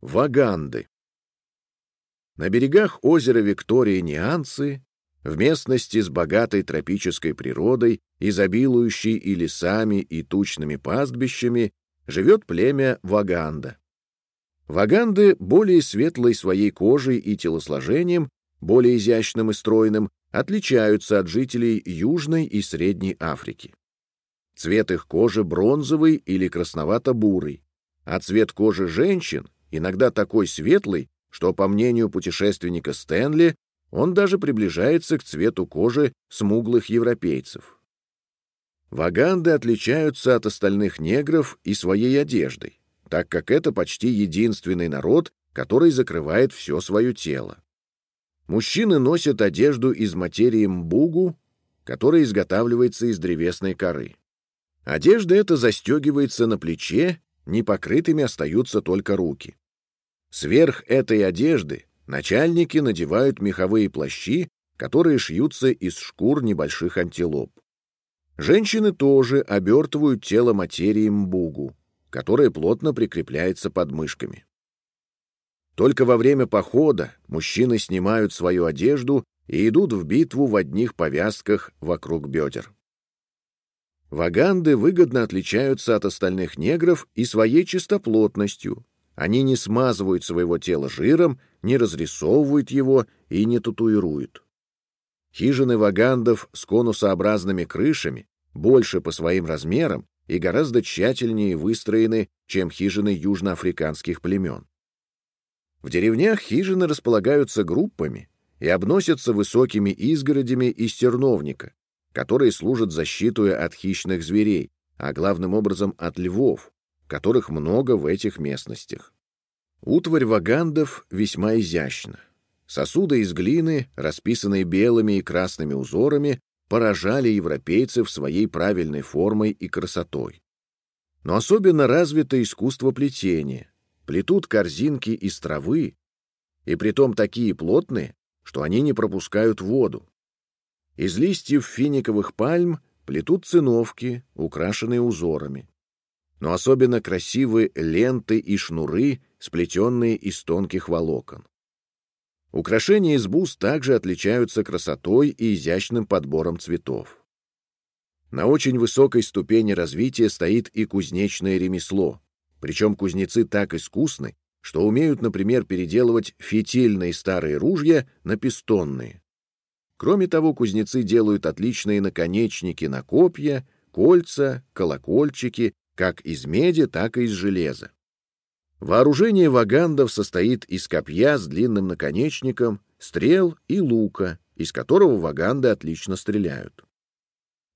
Ваганды. На берегах озера Виктория-Нианцы, в местности с богатой тропической природой, изобилующей и лесами, и тучными пастбищами, живет племя Ваганда. Ваганды более светлой своей кожей и телосложением, более изящным и стройным, отличаются от жителей Южной и Средней Африки. Цвет их кожи бронзовый или красновато-бурый, а цвет кожи женщин иногда такой светлый, что, по мнению путешественника Стэнли, он даже приближается к цвету кожи смуглых европейцев. Ваганды отличаются от остальных негров и своей одеждой, так как это почти единственный народ, который закрывает все свое тело. Мужчины носят одежду из материи мбугу, которая изготавливается из древесной коры. Одежда эта застегивается на плече, непокрытыми остаются только руки. Сверх этой одежды начальники надевают меховые плащи, которые шьются из шкур небольших антилоп. Женщины тоже обертывают тело материи мбугу, которая плотно прикрепляется под мышками. Только во время похода мужчины снимают свою одежду и идут в битву в одних повязках вокруг бедер. Ваганды выгодно отличаются от остальных негров и своей чистоплотностью, они не смазывают своего тела жиром, не разрисовывают его и не татуируют. Хижины вагандов с конусообразными крышами больше по своим размерам и гораздо тщательнее выстроены, чем хижины южноафриканских племен. В деревнях хижины располагаются группами и обносятся высокими изгородями из терновника, которые служат защитой от хищных зверей, а главным образом от львов, которых много в этих местностях. Утварь вагандов весьма изящна. Сосуды из глины, расписанные белыми и красными узорами, поражали европейцев своей правильной формой и красотой. Но особенно развито искусство плетения. Плетут корзинки из травы, и притом такие плотные, что они не пропускают воду. Из листьев финиковых пальм плетут циновки, украшенные узорами но особенно красивы ленты и шнуры, сплетенные из тонких волокон. Украшения из бус также отличаются красотой и изящным подбором цветов. На очень высокой ступени развития стоит и кузнечное ремесло, причем кузнецы так искусны, что умеют, например, переделывать фитильные старые ружья на пистонные. Кроме того, кузнецы делают отличные наконечники на копья, кольца, колокольчики как из меди, так и из железа. Вооружение вагандов состоит из копья с длинным наконечником, стрел и лука, из которого ваганды отлично стреляют.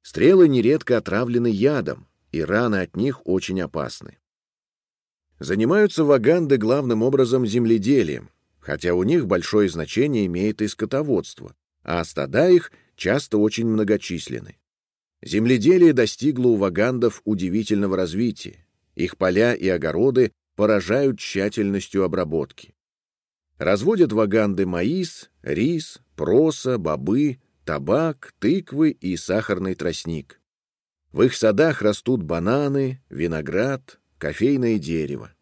Стрелы нередко отравлены ядом, и раны от них очень опасны. Занимаются ваганды главным образом земледелием, хотя у них большое значение имеет и скотоводство, а стада их часто очень многочисленны. Земледелие достигло у вагандов удивительного развития. Их поля и огороды поражают тщательностью обработки. Разводят ваганды маис, рис, проса, бобы, табак, тыквы и сахарный тростник. В их садах растут бананы, виноград, кофейное дерево.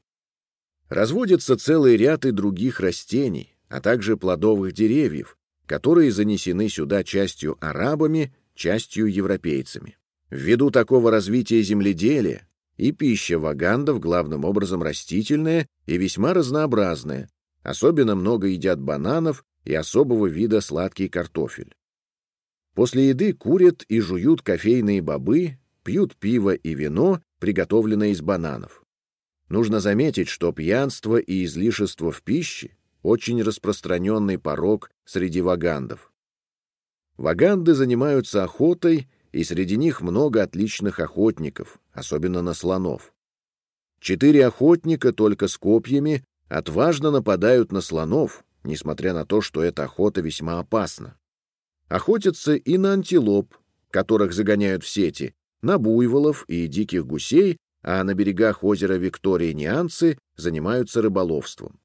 Разводится целый ряд и других растений, а также плодовых деревьев, которые занесены сюда частью арабами частью европейцами. Ввиду такого развития земледелия и пища вагандов главным образом растительная и весьма разнообразная, особенно много едят бананов и особого вида сладкий картофель. После еды курят и жуют кофейные бобы, пьют пиво и вино, приготовленное из бананов. Нужно заметить, что пьянство и излишество в пище – очень распространенный порог среди вагандов. Ваганды занимаются охотой, и среди них много отличных охотников, особенно на слонов. Четыре охотника только с копьями отважно нападают на слонов, несмотря на то, что эта охота весьма опасна. Охотятся и на антилоп, которых загоняют в сети, на буйволов и диких гусей, а на берегах озера Виктория-Нианцы занимаются рыболовством.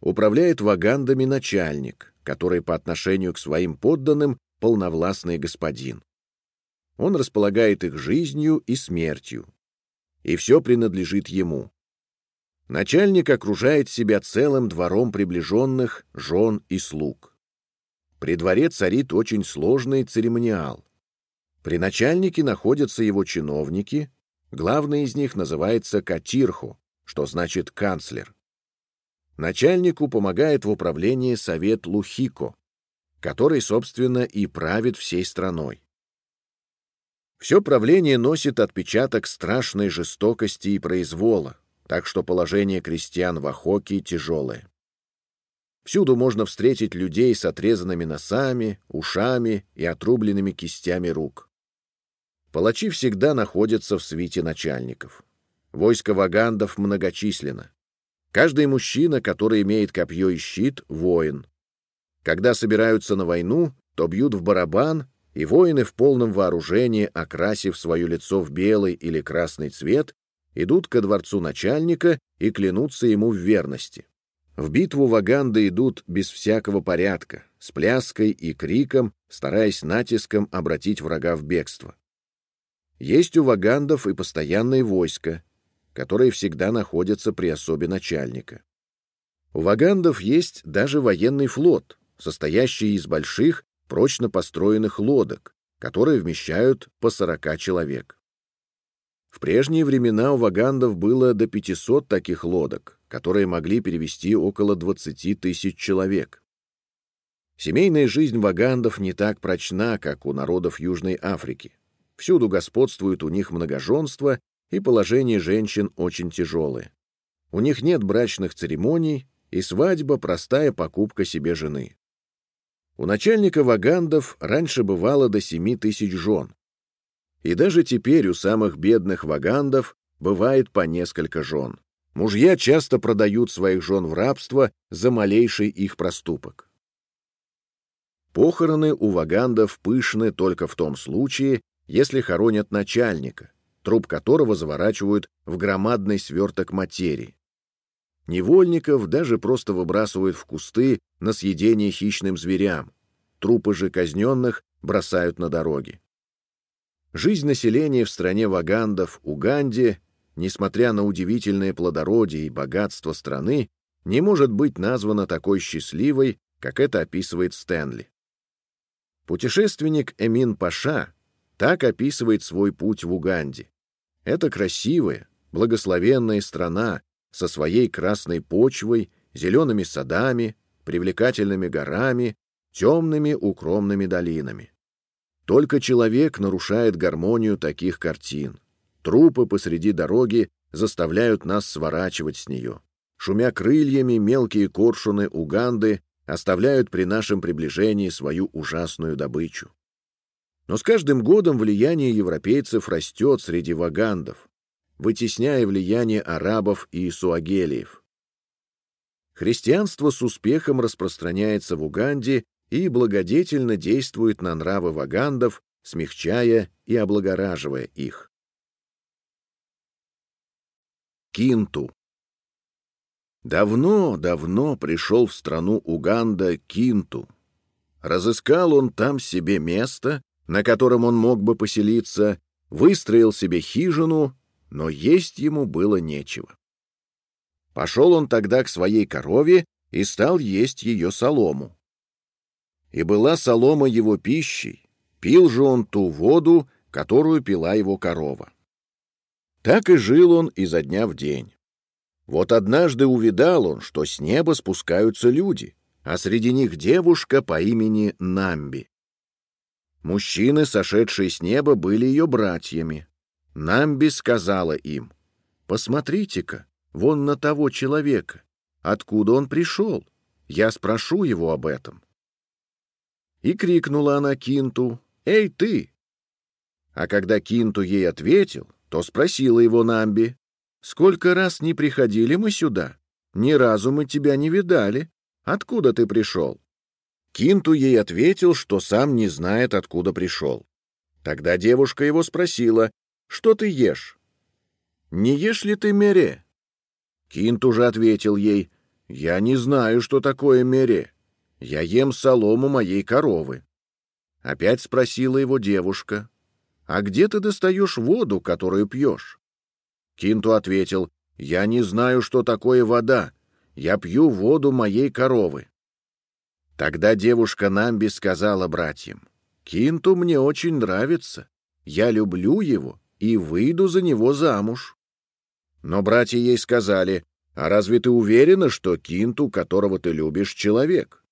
Управляет вагандами начальник, который по отношению к своим подданным полновластный господин. Он располагает их жизнью и смертью, и все принадлежит ему. Начальник окружает себя целым двором приближенных, жен и слуг. При дворе царит очень сложный церемониал. При начальнике находятся его чиновники, главный из них называется Катирху, что значит канцлер. Начальнику помогает в управлении совет Лухико, который, собственно, и правит всей страной. Все правление носит отпечаток страшной жестокости и произвола, так что положение крестьян в Ахоке тяжелое. Всюду можно встретить людей с отрезанными носами, ушами и отрубленными кистями рук. Палачи всегда находятся в свите начальников. Войско вагандов многочисленно. Каждый мужчина, который имеет копье и щит, — воин. Когда собираются на войну, то бьют в барабан, и воины в полном вооружении, окрасив свое лицо в белый или красный цвет, идут ко дворцу начальника и клянутся ему в верности. В битву ваганды идут без всякого порядка, с пляской и криком, стараясь натиском обратить врага в бегство. Есть у вагандов и постоянные войска, которые всегда находятся при особе начальника. У вагандов есть даже военный флот, состоящий из больших, прочно построенных лодок, которые вмещают по 40 человек. В прежние времена у вагандов было до 500 таких лодок, которые могли перевести около 20 тысяч человек. Семейная жизнь вагандов не так прочна, как у народов Южной Африки. Всюду господствует у них многоженство, и положение женщин очень тяжелое. У них нет брачных церемоний, и свадьба — простая покупка себе жены. У начальника вагандов раньше бывало до семи тысяч жен. И даже теперь у самых бедных вагандов бывает по несколько жен. Мужья часто продают своих жен в рабство за малейший их проступок. Похороны у вагандов пышны только в том случае, если хоронят начальника, труп которого заворачивают в громадный сверток материи. Невольников даже просто выбрасывают в кусты на съедение хищным зверям. Трупы же казненных бросают на дороги. Жизнь населения в стране вагандов, Уганде, несмотря на удивительное плодородие и богатство страны, не может быть названа такой счастливой, как это описывает Стэнли. Путешественник Эмин Паша так описывает свой путь в Уганде. Это красивая, благословенная страна со своей красной почвой, зелеными садами, привлекательными горами, темными укромными долинами. Только человек нарушает гармонию таких картин. Трупы посреди дороги заставляют нас сворачивать с нее. Шумя крыльями, мелкие коршуны Уганды оставляют при нашем приближении свою ужасную добычу. Но с каждым годом влияние европейцев растет среди вагандов, вытесняя влияние арабов и суагелиев. Христианство с успехом распространяется в Уганде и благодетельно действует на нравы вагандов, смягчая и облагораживая их. Кинту. Давно-давно пришел в страну Уганда Кинту. Разыскал он там себе место, на котором он мог бы поселиться, выстроил себе хижину, но есть ему было нечего. Пошел он тогда к своей корове и стал есть ее солому. И была солома его пищей, пил же он ту воду, которую пила его корова. Так и жил он изо дня в день. Вот однажды увидал он, что с неба спускаются люди, а среди них девушка по имени Намби. Мужчины, сошедшие с неба, были ее братьями. Намби сказала им, «Посмотрите-ка, вон на того человека. Откуда он пришел? Я спрошу его об этом». И крикнула она Кинту, «Эй, ты!» А когда Кинту ей ответил, то спросила его Намби, «Сколько раз не приходили мы сюда? Ни разу мы тебя не видали. Откуда ты пришел?» Кинту ей ответил, что сам не знает, откуда пришел. Тогда девушка его спросила, «Что ты ешь?» «Не ешь ли ты мере?» Кинту же ответил ей, «Я не знаю, что такое мере. Я ем солому моей коровы». Опять спросила его девушка, «А где ты достаешь воду, которую пьешь?» Кинту ответил, Я не знаю, что такое вода. Я пью воду моей коровы». Тогда девушка Намби сказала братьям, «Кинту мне очень нравится. Я люблю его и выйду за него замуж». Но братья ей сказали, «А разве ты уверена, что Кинту, которого ты любишь, человек?»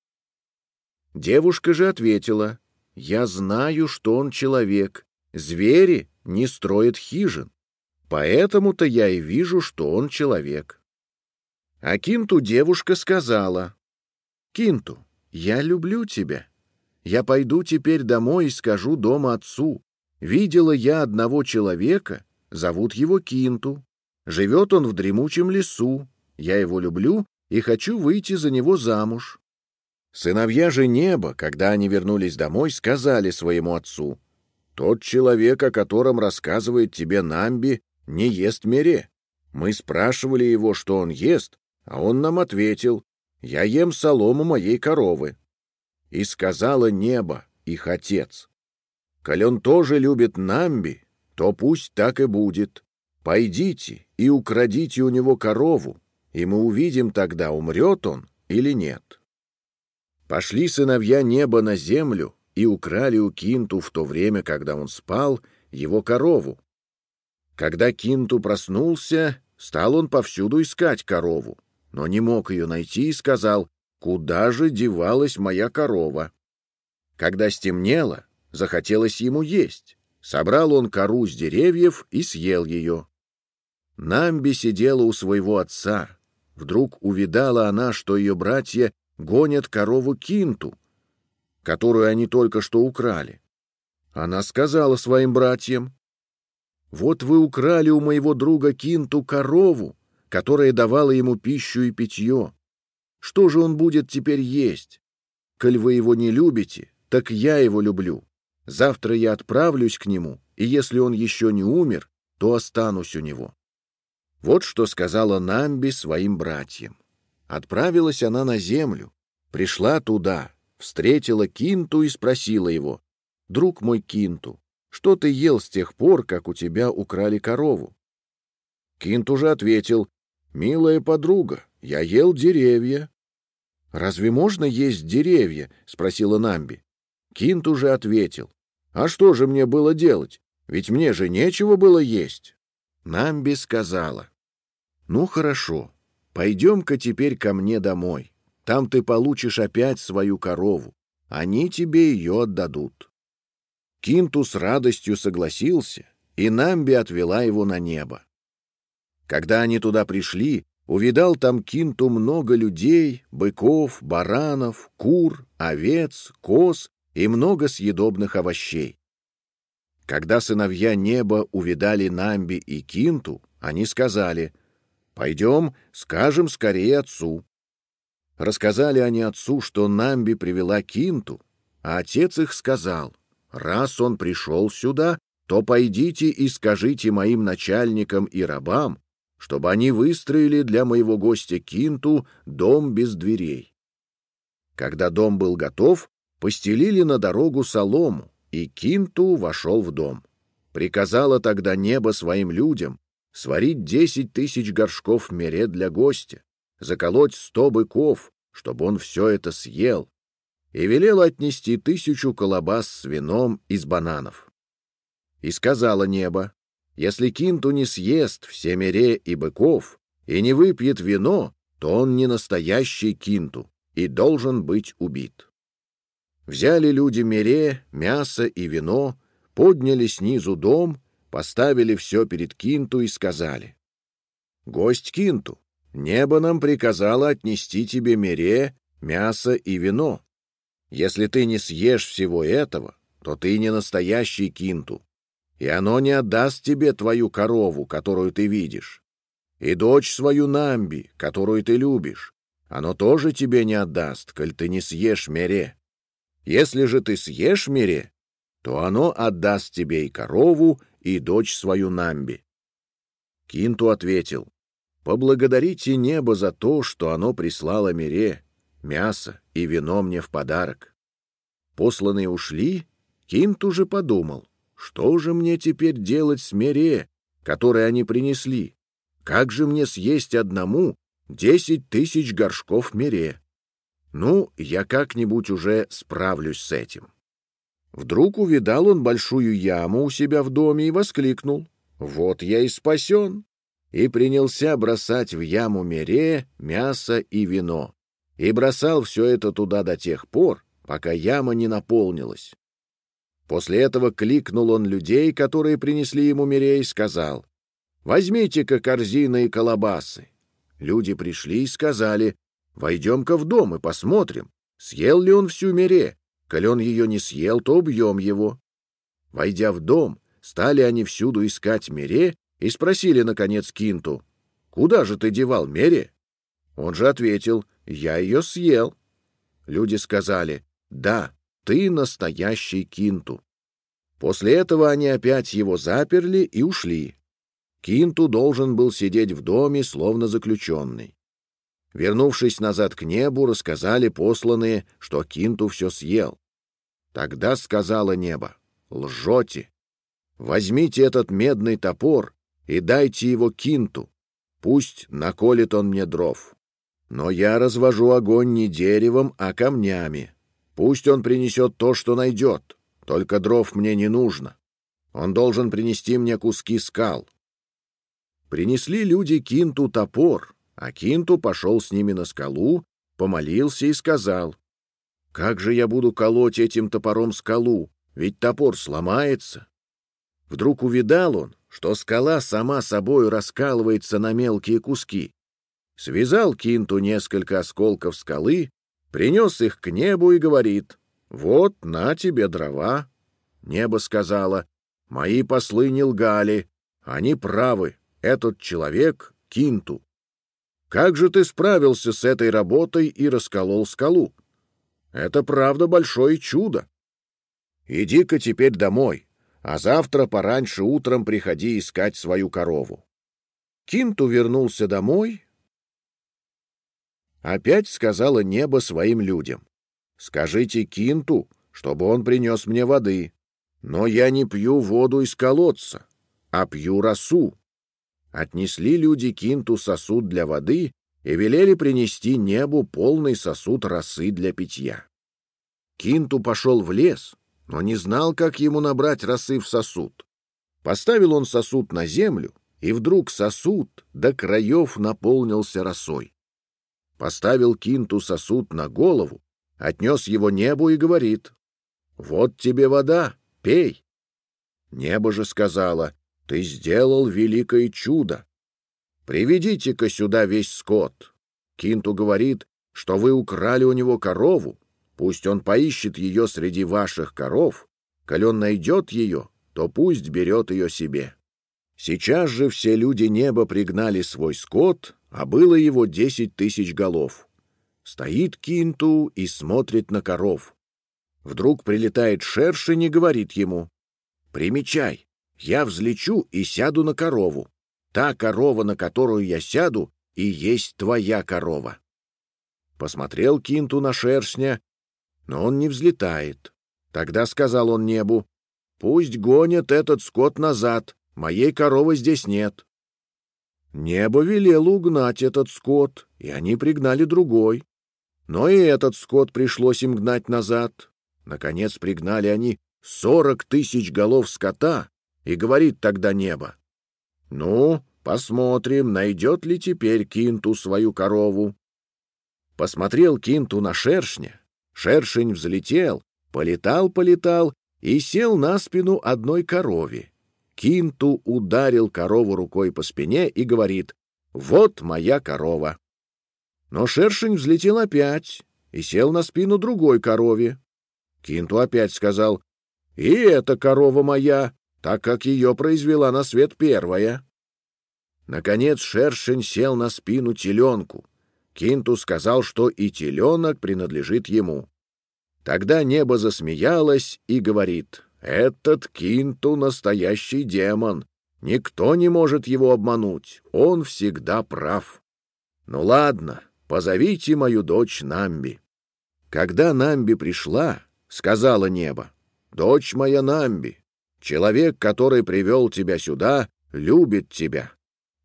Девушка же ответила, «Я знаю, что он человек. Звери не строят хижин. Поэтому-то я и вижу, что он человек». А Кинту девушка сказала, «Кинту, я люблю тебя. Я пойду теперь домой и скажу дома отцу. Видела я одного человека, зовут его Кинту. Живет он в дремучем лесу. Я его люблю и хочу выйти за него замуж. Сыновья же неба, когда они вернулись домой, сказали своему отцу, «Тот человек, о котором рассказывает тебе Намби, не ест мере. Мы спрашивали его, что он ест, а он нам ответил, я ем солому моей коровы. И сказала небо, их отец. Коль он тоже любит Намби, то пусть так и будет. Пойдите и украдите у него корову, и мы увидим тогда, умрет он или нет. Пошли сыновья неба на землю и украли у Кинту в то время, когда он спал, его корову. Когда Кинту проснулся, стал он повсюду искать корову но не мог ее найти и сказал, «Куда же девалась моя корова?» Когда стемнело, захотелось ему есть. Собрал он кору с деревьев и съел ее. Намби сидела у своего отца. Вдруг увидала она, что ее братья гонят корову Кинту, которую они только что украли. Она сказала своим братьям, «Вот вы украли у моего друга Кинту корову, которая давала ему пищу и питье. Что же он будет теперь есть? Коль вы его не любите, так я его люблю. Завтра я отправлюсь к нему, и если он еще не умер, то останусь у него». Вот что сказала Намби своим братьям. Отправилась она на землю, пришла туда, встретила Кинту и спросила его, «Друг мой Кинту, что ты ел с тех пор, как у тебя украли корову?» Кинту же ответил, «Милая подруга, я ел деревья». «Разве можно есть деревья?» — спросила Намби. Кинт уже ответил. «А что же мне было делать? Ведь мне же нечего было есть». Намби сказала. «Ну хорошо, пойдем-ка теперь ко мне домой. Там ты получишь опять свою корову. Они тебе ее отдадут». Кинту с радостью согласился, и Намби отвела его на небо. Когда они туда пришли, увидал там Кинту много людей, быков, баранов, кур, овец, коз и много съедобных овощей. Когда сыновья неба увидали Намби и Кинту, они сказали, «Пойдем, скажем скорее отцу». Рассказали они отцу, что Намби привела Кинту, а отец их сказал, «Раз он пришел сюда, то пойдите и скажите моим начальникам и рабам, чтобы они выстроили для моего гостя Кинту дом без дверей. Когда дом был готов, постелили на дорогу солому, и Кинту вошел в дом. Приказала тогда небо своим людям сварить десять тысяч горшков мере для гостя, заколоть сто быков, чтобы он все это съел, и велел отнести тысячу колобас с вином из бананов. И сказала небо, если Кинту не съест все мере и быков и не выпьет вино, то он не настоящий Кинту и должен быть убит. Взяли люди мере, мясо и вино, подняли снизу дом, поставили все перед Кинту и сказали, «Гость Кинту, небо нам приказало отнести тебе мере, мясо и вино. Если ты не съешь всего этого, то ты не настоящий Кинту, и оно не отдаст тебе твою корову, которую ты видишь, и дочь свою Намби, которую ты любишь. Оно тоже тебе не отдаст, коль ты не съешь мере. Если же ты съешь мере, то оно отдаст тебе и корову, и дочь свою Намби. Кинту ответил, «Поблагодарите небо за то, что оно прислало мере, мясо и вино мне в подарок». Посланные ушли, Кинту же подумал, что же мне теперь делать с мере, которые они принесли? Как же мне съесть одному десять тысяч горшков мере? Ну, я как-нибудь уже справлюсь с этим. Вдруг увидал он большую яму у себя в доме и воскликнул. «Вот я и спасен!» И принялся бросать в яму мере, мясо и вино. И бросал все это туда до тех пор, пока яма не наполнилась. После этого кликнул он людей, которые принесли ему мере, и сказал, «Возьмите-ка корзины и колобасы». Люди пришли и сказали, «Войдем-ка в дом и посмотрим, съел ли он всю мере. Коли он ее не съел, то убьем его». Войдя в дом, стали они всюду искать мере и спросили, наконец, Кинту, «Куда же ты девал мере?» Он же ответил, «Я ее съел». Люди сказали, «Да, ты настоящий Кинту». После этого они опять его заперли и ушли. Кинту должен был сидеть в доме, словно заключенный. Вернувшись назад к небу, рассказали посланные, что Кинту все съел. Тогда сказала небо, «Лжете! Возьмите этот медный топор и дайте его Кинту. Пусть наколет он мне дров. Но я развожу огонь не деревом, а камнями. Пусть он принесет то, что найдет, только дров мне не нужно. Он должен принести мне куски скал. Принесли люди Кинту топор, а Кинту пошел с ними на скалу, помолился и сказал, «Как же я буду колоть этим топором скалу? Ведь топор сломается». Вдруг увидал он, что скала сама собою раскалывается на мелкие куски. Связал Кинту несколько осколков скалы принес их к небу и говорит, «Вот, на тебе дрова». Небо сказала, «Мои послы не лгали, они правы, этот человек — Кинту. Как же ты справился с этой работой и расколол скалу? Это правда большое чудо. Иди-ка теперь домой, а завтра пораньше утром приходи искать свою корову». Кинту вернулся домой Опять сказала небо своим людям. «Скажите Кинту, чтобы он принес мне воды. Но я не пью воду из колодца, а пью росу». Отнесли люди Кинту сосуд для воды и велели принести небу полный сосуд росы для питья. Кинту пошел в лес, но не знал, как ему набрать росы в сосуд. Поставил он сосуд на землю, и вдруг сосуд до краев наполнился росой поставил Кинту сосуд на голову, отнес его небу и говорит, «Вот тебе вода, пей». Небо же сказала, «Ты сделал великое чудо. Приведите-ка сюда весь скот». Кинту говорит, что вы украли у него корову, пусть он поищет ее среди ваших коров, коль он найдет ее, то пусть берет ее себе. Сейчас же все люди неба пригнали свой скот, а было его десять тысяч голов. Стоит Кинту и смотрит на коров. Вдруг прилетает шершень и говорит ему, «Примечай, я взлечу и сяду на корову. Та корова, на которую я сяду, и есть твоя корова». Посмотрел Кинту на шершня, но он не взлетает. Тогда сказал он небу, «Пусть гонят этот скот назад, моей коровы здесь нет». Небо велело угнать этот скот, и они пригнали другой. Но и этот скот пришлось им гнать назад. Наконец пригнали они сорок тысяч голов скота, и говорит тогда небо. «Ну, посмотрим, найдет ли теперь Кинту свою корову». Посмотрел Кинту на шершня. Шершень взлетел, полетал-полетал и сел на спину одной корове. Кинту ударил корову рукой по спине и говорит «Вот моя корова». Но шершень взлетел опять и сел на спину другой корове. Кинту опять сказал «И эта корова моя, так как ее произвела на свет первая». Наконец шершень сел на спину теленку. Кинту сказал, что и теленок принадлежит ему. Тогда небо засмеялось и говорит этот Кинту — настоящий демон. Никто не может его обмануть. Он всегда прав. Ну ладно, позовите мою дочь Намби. Когда Намби пришла, сказала небо, «Дочь моя Намби, человек, который привел тебя сюда, любит тебя.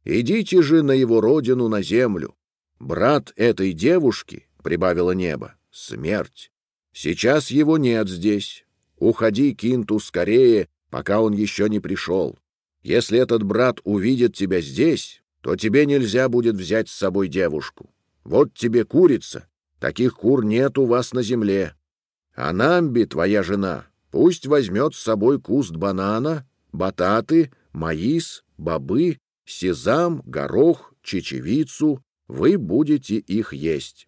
Идите же на его родину, на землю. Брат этой девушки, — прибавило небо, — смерть. Сейчас его нет здесь. Уходи, Кинту, скорее, пока он еще не пришел. Если этот брат увидит тебя здесь, то тебе нельзя будет взять с собой девушку. Вот тебе курица. Таких кур нет у вас на земле. А Намби, твоя жена, пусть возьмет с собой куст банана, бататы, маис, бобы, сезам, горох, чечевицу. Вы будете их есть.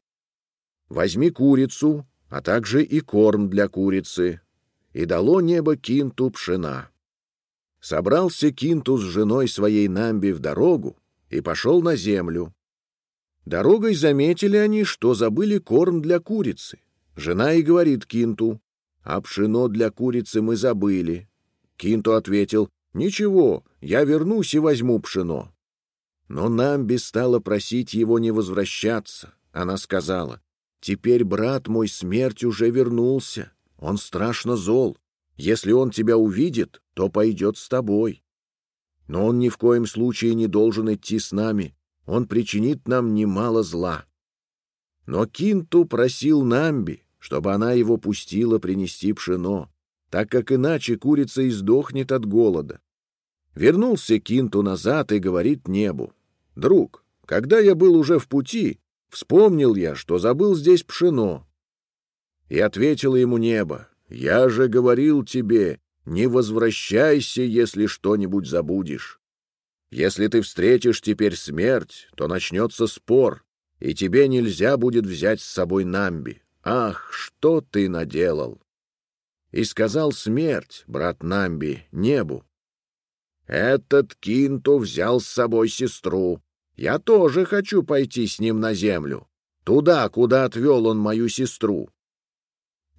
Возьми курицу, а также и корм для курицы. И дало небо кинту пшена. Собрался кинту с женой своей Намби в дорогу и пошел на землю. Дорогой заметили они, что забыли корм для курицы. Жена и говорит Кинту, «А пшено для курицы мы забыли». Кинту ответил, «Ничего, я вернусь и возьму пшено». Но Намби стала просить его не возвращаться. Она сказала, «Теперь брат мой смерть уже вернулся. Он страшно зол. Если он тебя увидит, то пойдет с тобой. Но он ни в коем случае не должен идти с нами он причинит нам немало зла. Но Кинту просил Намби, чтобы она его пустила принести пшено, так как иначе курица издохнет от голода. Вернулся Кинту назад и говорит небу, «Друг, когда я был уже в пути, вспомнил я, что забыл здесь пшено». И ответило ему небо, «Я же говорил тебе, не возвращайся, если что-нибудь забудешь. Если ты встретишь теперь смерть, то начнется спор, и тебе нельзя будет взять с собой Намби. Ах, что ты наделал!» И сказал смерть, брат Намби, небу. «Этот Кинту взял с собой сестру. Я тоже хочу пойти с ним на землю, туда, куда отвел он мою сестру».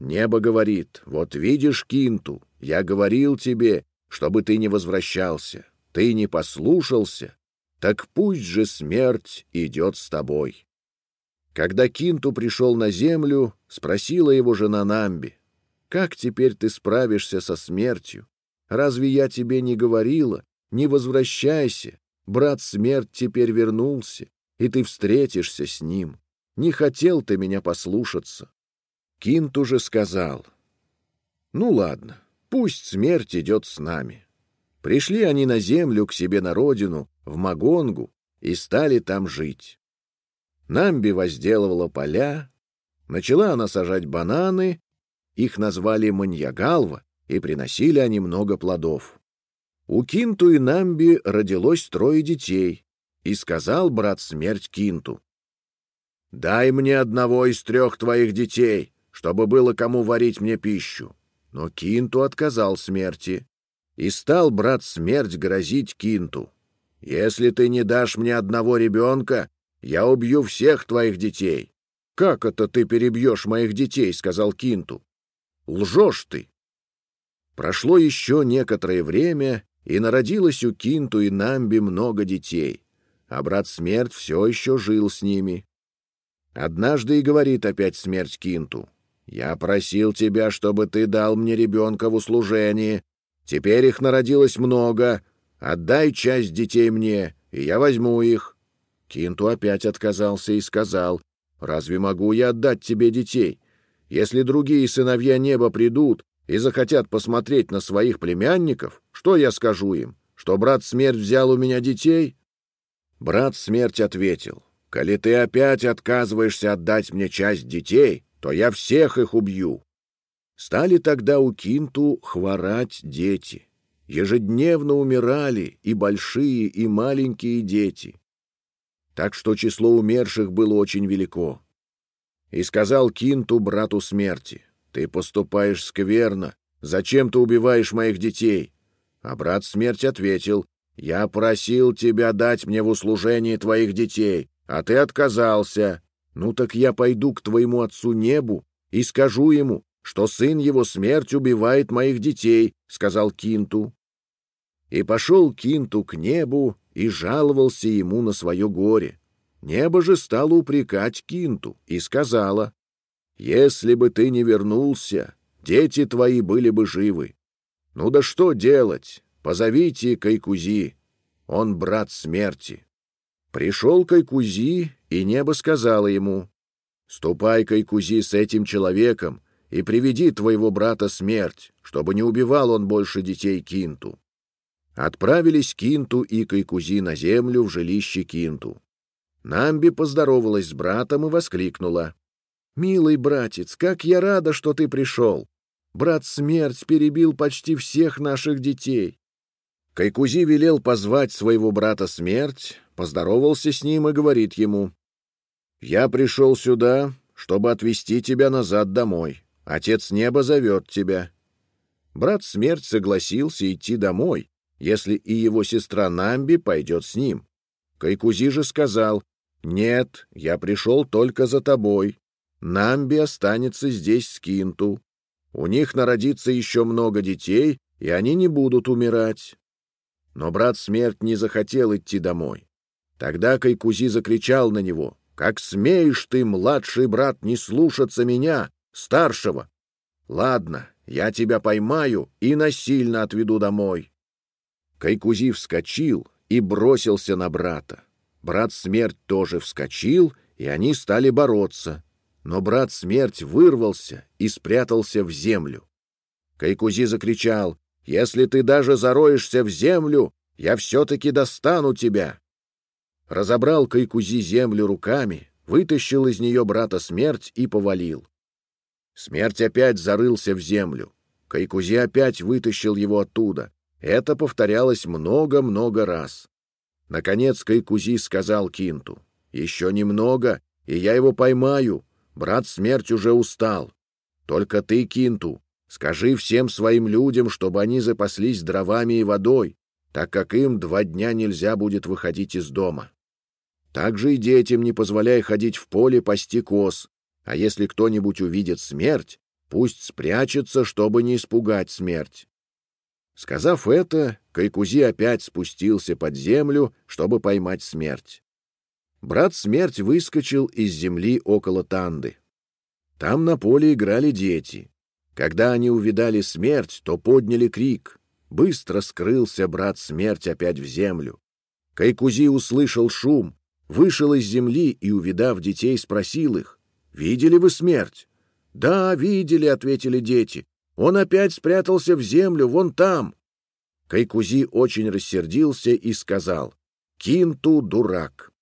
Небо говорит, «Вот видишь, Кинту, я говорил тебе, чтобы ты не возвращался ты не послушался, так пусть же смерть идет с тобой. Когда Кинту пришел на землю, спросила его жена Намби, «Как теперь ты справишься со смертью? Разве я тебе не говорила? Не возвращайся, брат смерть теперь вернулся, и ты встретишься с ним. Не хотел ты меня послушаться». Кинту же сказал, «Ну ладно, пусть смерть идет с нами. Пришли они на землю к себе на родину, в Магонгу, и стали там жить. Намби возделывала поля, начала она сажать бананы, их назвали Маньягалва, и приносили они много плодов. У Кинту и Намби родилось трое детей, и сказал брат смерть Кинту, «Дай мне одного из трех твоих детей, чтобы было кому варить мне пищу». Но Кинту отказал смерти. И стал брат смерть грозить Кинту. «Если ты не дашь мне одного ребенка, я убью всех твоих детей». «Как это ты перебьешь моих детей?» — сказал Кинту. «Лжешь ты». Прошло еще некоторое время, и народилось у Кинту и Намби много детей, а брат смерть все еще жил с ними. Однажды и говорит опять смерть Кинту, «Я просил тебя, чтобы ты дал мне ребенка в услужение, Теперь их народилось много. Отдай часть детей мне, и я возьму их». Кинту опять отказался и сказал, «Разве могу я отдать тебе детей? Если другие сыновья неба придут и захотят посмотреть на своих племянников, что я скажу им? Что брат смерть взял у меня детей?» Брат смерть ответил, «Коли ты опять отказываешься отдать мне часть детей, то я всех их убью. Стали тогда у Кинту хворать дети. Ежедневно умирали и большие, и маленькие дети. Так что число умерших было очень велико. И сказал Кинту брату смерти, «Ты поступаешь скверно. Зачем ты убиваешь моих детей?» А брат смерть ответил, «Я просил тебя дать мне в услужение твоих детей, а ты отказался. Ну так я пойду к твоему отцу небу и скажу ему, что сын его смерть убивает моих детей, — сказал Кинту. И пошел Кинту к небу и жаловался ему на свое горе. Небо же стало упрекать Кинту и сказала, «Если бы ты не вернулся, дети твои были бы живы. Ну да что делать? Позовите Кайкузи. он брат смерти. Пришел Кайкузи, и небо сказало ему, «Ступай, Кайкузи, с этим человеком и приведи твоего брата смерть, чтобы не убивал он больше детей Кинту». Отправились Кинту и Кайкузи на землю в жилище Кинту. Намби поздоровалась с братом и воскликнула. «Милый братец, как я рада, что ты пришел! Брат Смерть перебил почти всех наших детей!» Кайкузи велел позвать своего брата Смерть, поздоровался с ним и говорит ему. «Я пришел сюда, чтобы отвезти тебя назад домой. Отец Неба зовет тебя». Брат Смерть согласился идти домой, если и его сестра Намби пойдет с ним. Кайкузи же сказал, «Нет, я пришел только за тобой. Намби останется здесь с Кинту. У них народится еще много детей, и они не будут умирать». Но брат Смерть не захотел идти домой. Тогда Кайкузи закричал на него, «Как смеешь ты, младший брат, не слушаться меня, старшего? Ладно, я тебя поймаю и насильно отведу домой». Кайкузи вскочил и бросился на брата. Брат Смерть тоже вскочил, и они стали бороться. Но брат Смерть вырвался и спрятался в землю. Кайкузи закричал, «Если ты даже зароешься в землю, я все-таки достану тебя!» Разобрал Кайкузи землю руками, вытащил из нее брата Смерть и повалил. Смерть опять зарылся в землю. Кайкузи опять вытащил его оттуда. Это повторялось много-много раз. Наконец Кайкузи сказал Кинту, «Еще немного, и я его поймаю. Брат Смерть уже устал. Только ты, Кинту, скажи всем своим людям, чтобы они запаслись дровами и водой, так как им два дня нельзя будет выходить из дома. Также и детям не позволяй ходить в поле пасти коз, а если кто-нибудь увидит смерть, пусть спрячется, чтобы не испугать смерть. Сказав это, Кайкузи опять спустился под землю, чтобы поймать смерть. Брат Смерть выскочил из земли около Танды. Там на поле играли дети. Когда они увидали смерть, то подняли крик. Быстро скрылся брат Смерть опять в землю. Кайкузи услышал шум, вышел из земли и, увидав детей, спросил их, «Видели вы смерть?» «Да, видели», — ответили дети. Он опять спрятался в землю, вон там. Кайкузи очень рассердился и сказал, «Кинту дурак.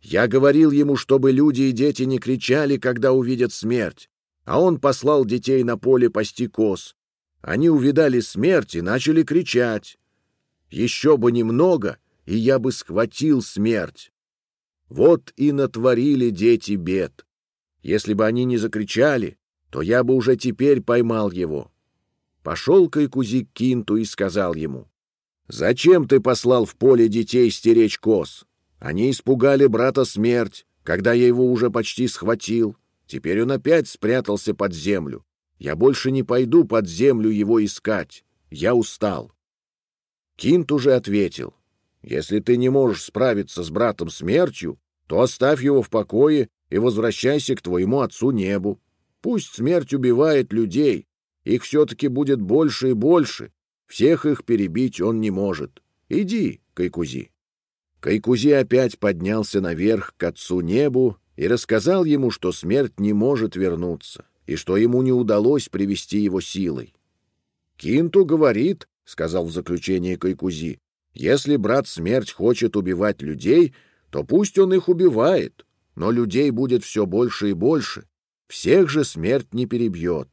Я говорил ему, чтобы люди и дети не кричали, когда увидят смерть, а он послал детей на поле пасти коз. Они увидали смерть и начали кричать. Еще бы немного, и я бы схватил смерть. Вот и натворили дети бед. Если бы они не закричали, то я бы уже теперь поймал его. Пошел Кайкузи к Кинту и сказал ему, «Зачем ты послал в поле детей стеречь коз? Они испугали брата смерть, когда я его уже почти схватил. Теперь он опять спрятался под землю. Я больше не пойду под землю его искать. Я устал». Кинт уже ответил, «Если ты не можешь справиться с братом смертью, то оставь его в покое и возвращайся к твоему отцу небу. Пусть смерть убивает людей, их все-таки будет больше и больше. Всех их перебить он не может. Иди, Кайкузи». Кайкузи опять поднялся наверх к отцу небу и рассказал ему, что смерть не может вернуться, и что ему не удалось привести его силой. «Кинту говорит», — сказал в заключение Кайкузи, «если брат смерть хочет убивать людей, то пусть он их убивает, но людей будет все больше и больше. Всех же смерть не перебьет.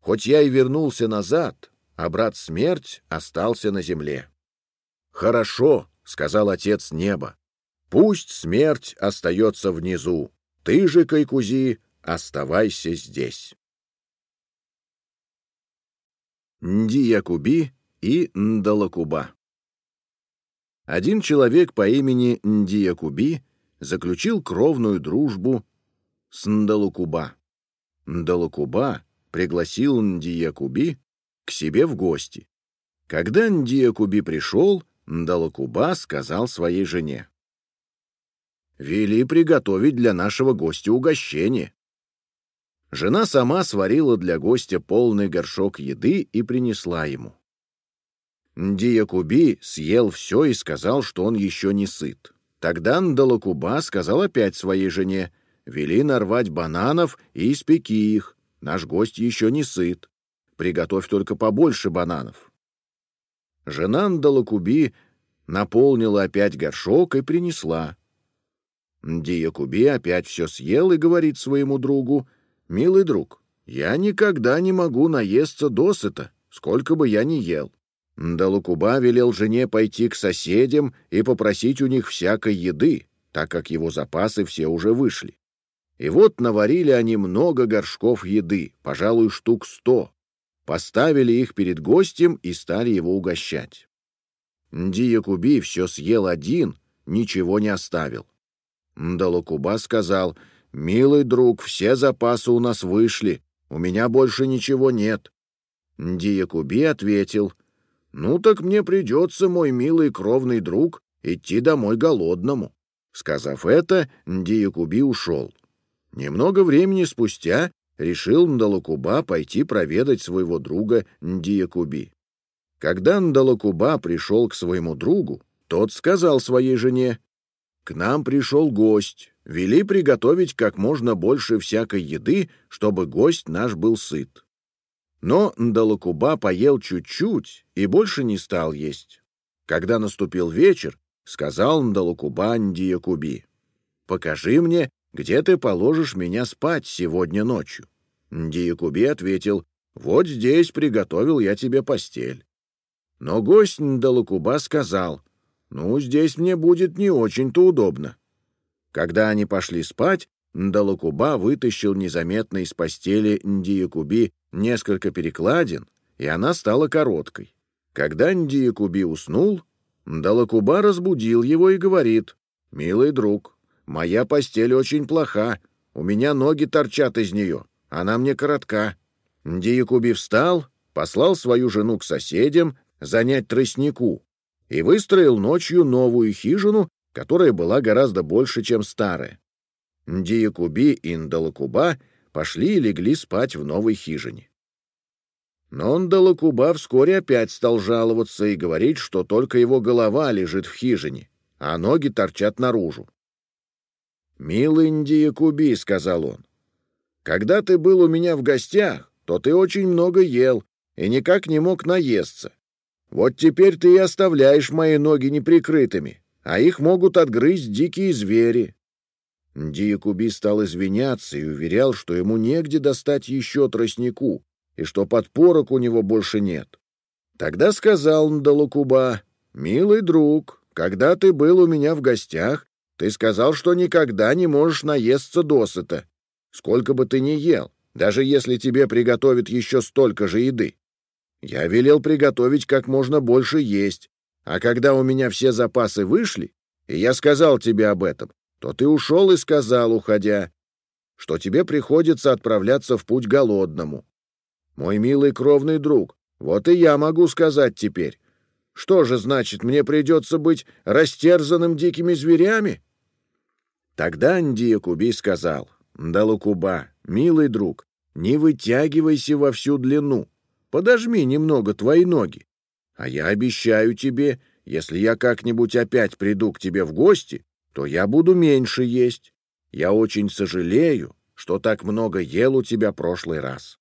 Хоть я и вернулся назад, а брат смерть остался на земле. «Хорошо», — сказал отец неба, — «пусть смерть остается внизу. Ты же, Кайкузи, оставайся здесь». Ндиякуби и Ндалакуба Один человек по имени Ндиякуби заключил кровную дружбу с Ндалакуба. Ндалакуба пригласил Ндиякуби к себе в гости. Когда Ндиякуби пришел, Ндалакуба сказал своей жене. «Вели приготовить для нашего гостя угощение». Жена сама сварила для гостя полный горшок еды и принесла ему. Диякуби съел все и сказал, что он еще не сыт. Тогда Ндалакуба сказал опять своей жене, «Вели нарвать бананов и испеки их. Наш гость еще не сыт. Приготовь только побольше бананов». Жена Ндалакуби наполнила опять горшок и принесла. Диякуби опять все съел и говорит своему другу, «Милый друг, я никогда не могу наесться досыта, сколько бы я ни ел. Далукуба велел жене пойти к соседям и попросить у них всякой еды, так как его запасы все уже вышли. И вот наварили они много горшков еды, пожалуй, штук сто. Поставили их перед гостем и стали его угощать. Диякуби все съел один, ничего не оставил. Далукуба сказал, «Милый друг, все запасы у нас вышли, у меня больше ничего нет». Диякуби ответил, — «Ну так мне придется, мой милый кровный друг, идти домой голодному». Сказав это, Ндиякуби ушел. Немного времени спустя решил Ндалакуба пойти проведать своего друга Ндиякуби. Когда Ндалакуба пришел к своему другу, тот сказал своей жене, «К нам пришел гость, вели приготовить как можно больше всякой еды, чтобы гость наш был сыт». Но Ндалакуба поел чуть-чуть и больше не стал есть. Когда наступил вечер, сказал Ндалакуба Ндиякуби, «Покажи мне, где ты положишь меня спать сегодня ночью». Ндиякуби ответил, «Вот здесь приготовил я тебе постель». Но гость Ндалакуба сказал, «Ну, здесь мне будет не очень-то удобно». Когда они пошли спать, Ндалакуба вытащил незаметно из постели Ндиякуби несколько перекладин, и она стала короткой. Когда Ндиякуби уснул, Ндалакуба разбудил его и говорит, «Милый друг, моя постель очень плоха, у меня ноги торчат из нее, она мне коротка». Ндиякуби встал, послал свою жену к соседям занять тростнику и выстроил ночью новую хижину, которая была гораздо больше, чем старая. Диякуби и Ндалакуба пошли и легли спать в новой хижине. Но Ндалакуба вскоре опять стал жаловаться и говорить, что только его голова лежит в хижине, а ноги торчат наружу. «Милый Ндиякуби», — сказал он, — «когда ты был у меня в гостях, то ты очень много ел и никак не мог наесться. Вот теперь ты и оставляешь мои ноги неприкрытыми, а их могут отгрызть дикие звери. Диякуби стал извиняться и уверял, что ему негде достать еще тростнику, и что подпорок у него больше нет. Тогда сказал Ндалакуба, «Милый друг, когда ты был у меня в гостях, ты сказал, что никогда не можешь наесться досыта, сколько бы ты ни ел, даже если тебе приготовят еще столько же еды. Я велел приготовить как можно больше есть, а когда у меня все запасы вышли, и я сказал тебе об этом, то ты ушел и сказал, уходя, что тебе приходится отправляться в путь голодному. Мой милый кровный друг, вот и я могу сказать теперь. Что же значит, мне придется быть растерзанным дикими зверями? Тогда Ндиякуби сказал, Далукуба, милый друг, не вытягивайся во всю длину, подожми немного твои ноги, а я обещаю тебе, если я как-нибудь опять приду к тебе в гости, то я буду меньше есть. Я очень сожалею, что так много ел у тебя прошлый раз.